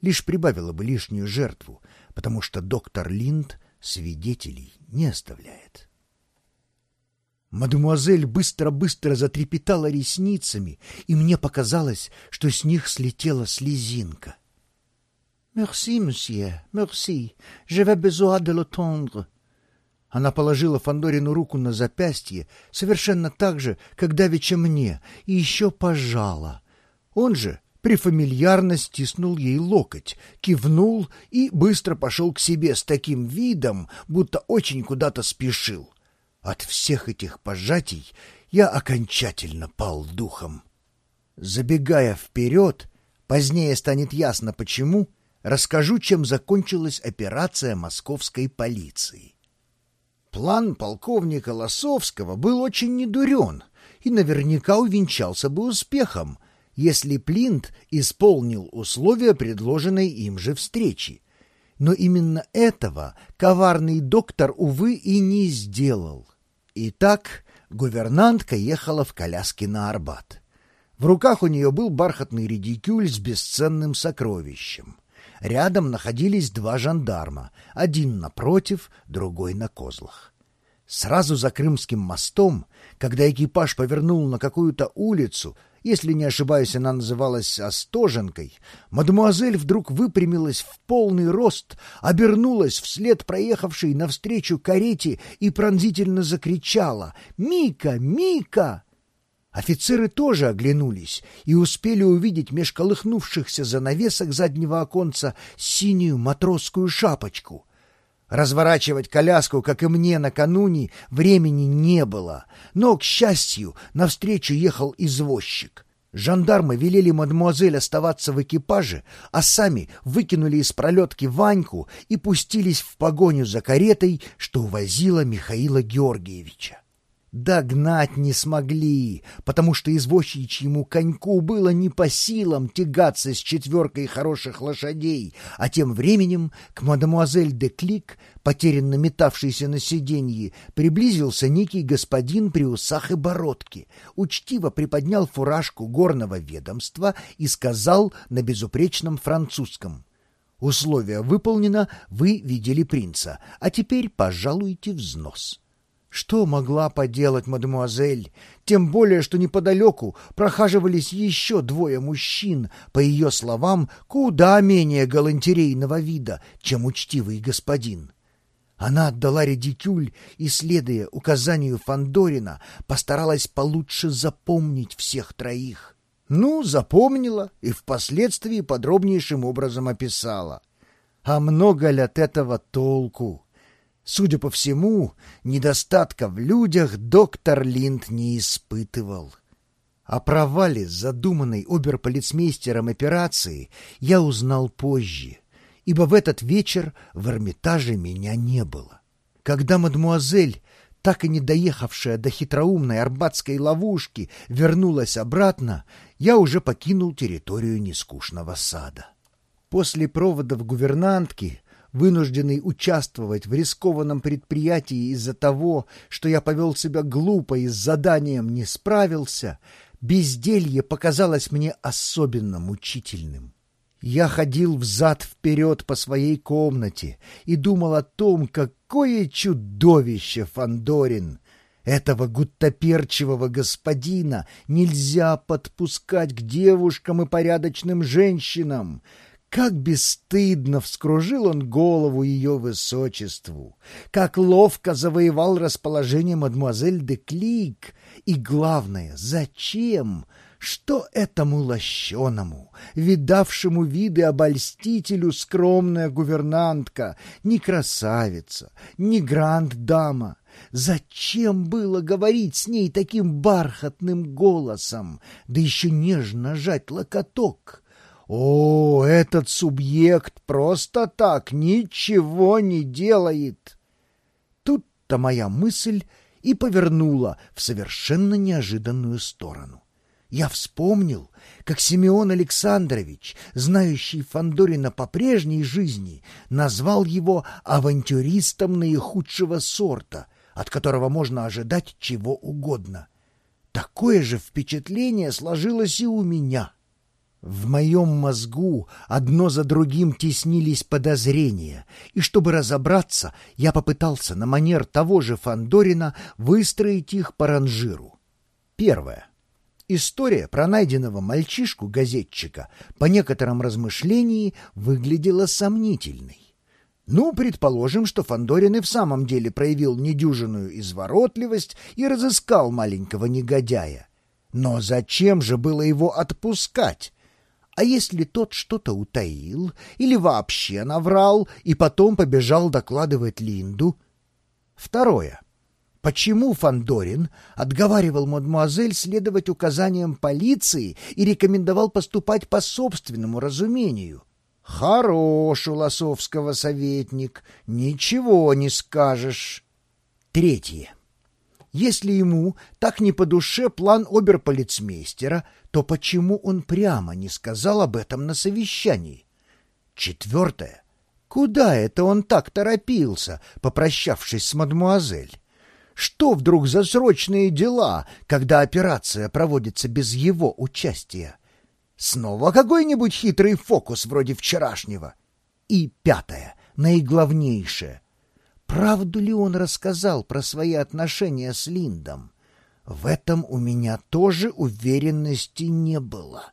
лишь прибавило бы лишнюю жертву, потому что доктор Линд свидетелей не оставляет. Мадемуазель быстро-быстро затрепетала ресницами, и мне показалось, что с них слетела слезинка. «Мерси, мсье, мерси, je vais besoin de l'entendre». Она положила Фандорину руку на запястье, совершенно так же, как давеча мне, и еще пожала. Он же прифамильярно стиснул ей локоть, кивнул и быстро пошел к себе с таким видом, будто очень куда-то спешил. От всех этих пожатий я окончательно пал духом. Забегая вперед, позднее станет ясно почему, расскажу, чем закончилась операция московской полиции. План полковника Лосовского был очень недурен и наверняка увенчался бы успехом — если Плинт исполнил условия предложенной им же встречи. Но именно этого коварный доктор, увы, и не сделал. Итак, гувернантка ехала в коляске на Арбат. В руках у нее был бархатный редикюль с бесценным сокровищем. Рядом находились два жандарма, один напротив, другой на козлах. Сразу за Крымским мостом, когда экипаж повернул на какую-то улицу, если не ошибаюсь, она называлась Остоженкой, мадемуазель вдруг выпрямилась в полный рост, обернулась вслед проехавшей навстречу карете и пронзительно закричала «Мика! Мика!» Офицеры тоже оглянулись и успели увидеть меж колыхнувшихся занавесок заднего оконца синюю матросскую шапочку — Разворачивать коляску, как и мне накануне, времени не было. Но, к счастью, навстречу ехал извозчик. Жандармы велели мадемуазель оставаться в экипаже, а сами выкинули из пролетки Ваньку и пустились в погоню за каретой, что увозила Михаила Георгиевича. Догнать не смогли, потому что извозчичьему коньку было не по силам тягаться с четверкой хороших лошадей, а тем временем к мадемуазель де Клик, потерянно метавшейся на сиденье, приблизился некий господин при усах и бородке, учтиво приподнял фуражку горного ведомства и сказал на безупречном французском — Условие выполнено, вы видели принца, а теперь пожалуйте взнос. Что могла поделать мадемуазель? Тем более, что неподалеку прохаживались еще двое мужчин, по ее словам, куда менее галантерейного вида, чем учтивый господин. Она отдала редикюль и, следуя указанию Фандорина, постаралась получше запомнить всех троих. Ну, запомнила и впоследствии подробнейшим образом описала. А много ли от этого толку? Судя по всему, недостатка в людях доктор Линд не испытывал. О провале задуманной оберполицмейстером операции я узнал позже, ибо в этот вечер в Эрмитаже меня не было. Когда мадмуазель, так и не доехавшая до хитроумной арбатской ловушки, вернулась обратно, я уже покинул территорию нескучного сада. После проводов гувернантки вынужденный участвовать в рискованном предприятии из-за того, что я повел себя глупо и с заданием не справился, безделье показалось мне особенно мучительным. Я ходил взад-вперед по своей комнате и думал о том, какое чудовище Фандорин. Этого гуттаперчивого господина нельзя подпускать к девушкам и порядочным женщинам. Как бесстыдно вскружил он голову ее высочеству, как ловко завоевал расположение мадемуазель де Клик, и, главное, зачем, что этому лощеному, видавшему виды обольстителю скромная гувернантка, не красавица, не гранд-дама, Зачем было говорить с ней таким бархатным голосом, да еще нежно жать локоток? О, этот субъект просто так ничего не делает. Тут-то моя мысль и повернула в совершенно неожиданную сторону. Я вспомнил, как Симеон Александрович, знающий Фандорина по прежней жизни, назвал его авантюристом наихудшего сорта, от которого можно ожидать чего угодно. Такое же впечатление сложилось и у меня — В моем мозгу одно за другим теснились подозрения, и чтобы разобраться, я попытался на манер того же Фандорина выстроить их по ранжиру. Первое. История про найденного мальчишку-газетчика по некоторым размышлениям выглядела сомнительной. Ну, предположим, что Фандорин и в самом деле проявил недюжинную изворотливость и разыскал маленького негодяя. Но зачем же было его отпускать? А если тот что-то утаил или вообще наврал и потом побежал докладывать Линду? Второе. Почему Фандорин отговаривал мадемуазель следовать указаниям полиции и рекомендовал поступать по собственному разумению? Хорош у Лосовского советник, ничего не скажешь. Третье. Если ему так не по душе план оберполицмейстера, то почему он прямо не сказал об этом на совещании? Четвертое. Куда это он так торопился, попрощавшись с мадмуазель? Что вдруг за срочные дела, когда операция проводится без его участия? Снова какой-нибудь хитрый фокус вроде вчерашнего. И пятое, наиглавнейшее. Правду ли он рассказал про свои отношения с Линдом? В этом у меня тоже уверенности не было.